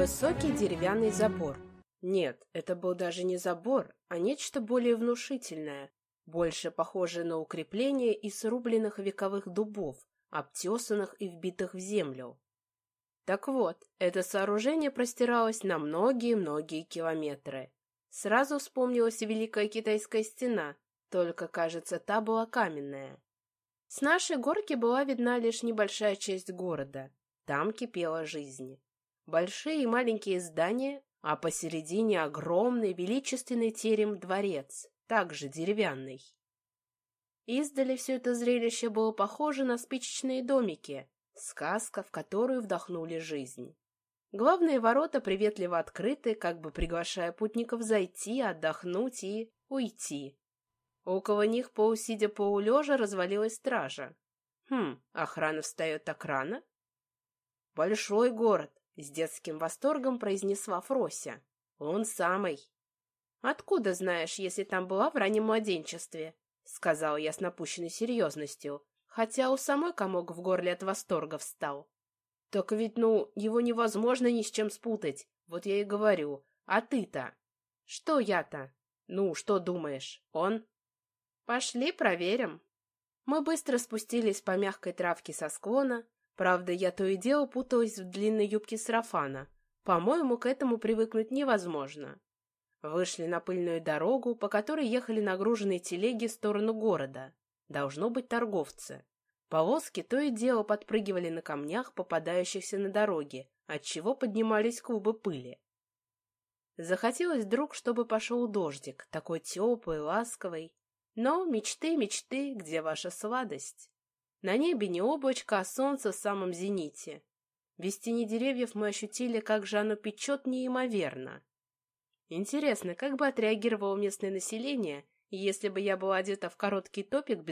Высокий деревянный забор. Нет, это был даже не забор, а нечто более внушительное, больше похожее на укрепление из срубленных вековых дубов, обтесанных и вбитых в землю. Так вот, это сооружение простиралось на многие-многие километры. Сразу вспомнилась Великая Китайская стена, только, кажется, та была каменная. С нашей горки была видна лишь небольшая часть города. Там кипела жизнь. Большие и маленькие здания, а посередине огромный величественный терем-дворец, также деревянный. Издали все это зрелище было похоже на спичечные домики, сказка, в которую вдохнули жизнь. Главные ворота приветливо открыты, как бы приглашая путников зайти, отдохнуть и уйти. Около них, полусидя полулежа, развалилась стража. Хм, охрана встает так рано? Большой город, с детским восторгом произнесла Фрося. Он самый. Откуда знаешь, если там была в раннем младенчестве? Сказал я с напущенной серьезностью, хотя у самой комок в горле от восторга встал. Так ведь, ну, его невозможно ни с чем спутать, вот я и говорю. А ты-то? Что я-то? Ну, что думаешь, он? Пошли проверим. Мы быстро спустились по мягкой травке со склона, правда, я то и дело путалась в длинной юбке сарафана. По-моему, к этому привыкнуть невозможно. Вышли на пыльную дорогу, по которой ехали нагруженные телеги в сторону города. Должно быть торговцы. Повозки то и дело подпрыгивали на камнях, попадающихся на дороге, отчего поднимались клубы пыли. Захотелось вдруг, чтобы пошел дождик, такой теплый, ласковый. Но мечты, мечты, где ваша сладость? На небе не облачко, а солнце в самом зените. Без тени деревьев мы ощутили, как же оно печет неимоверно. Интересно, как бы отреагировало местное население, если бы я была одета в короткий топик без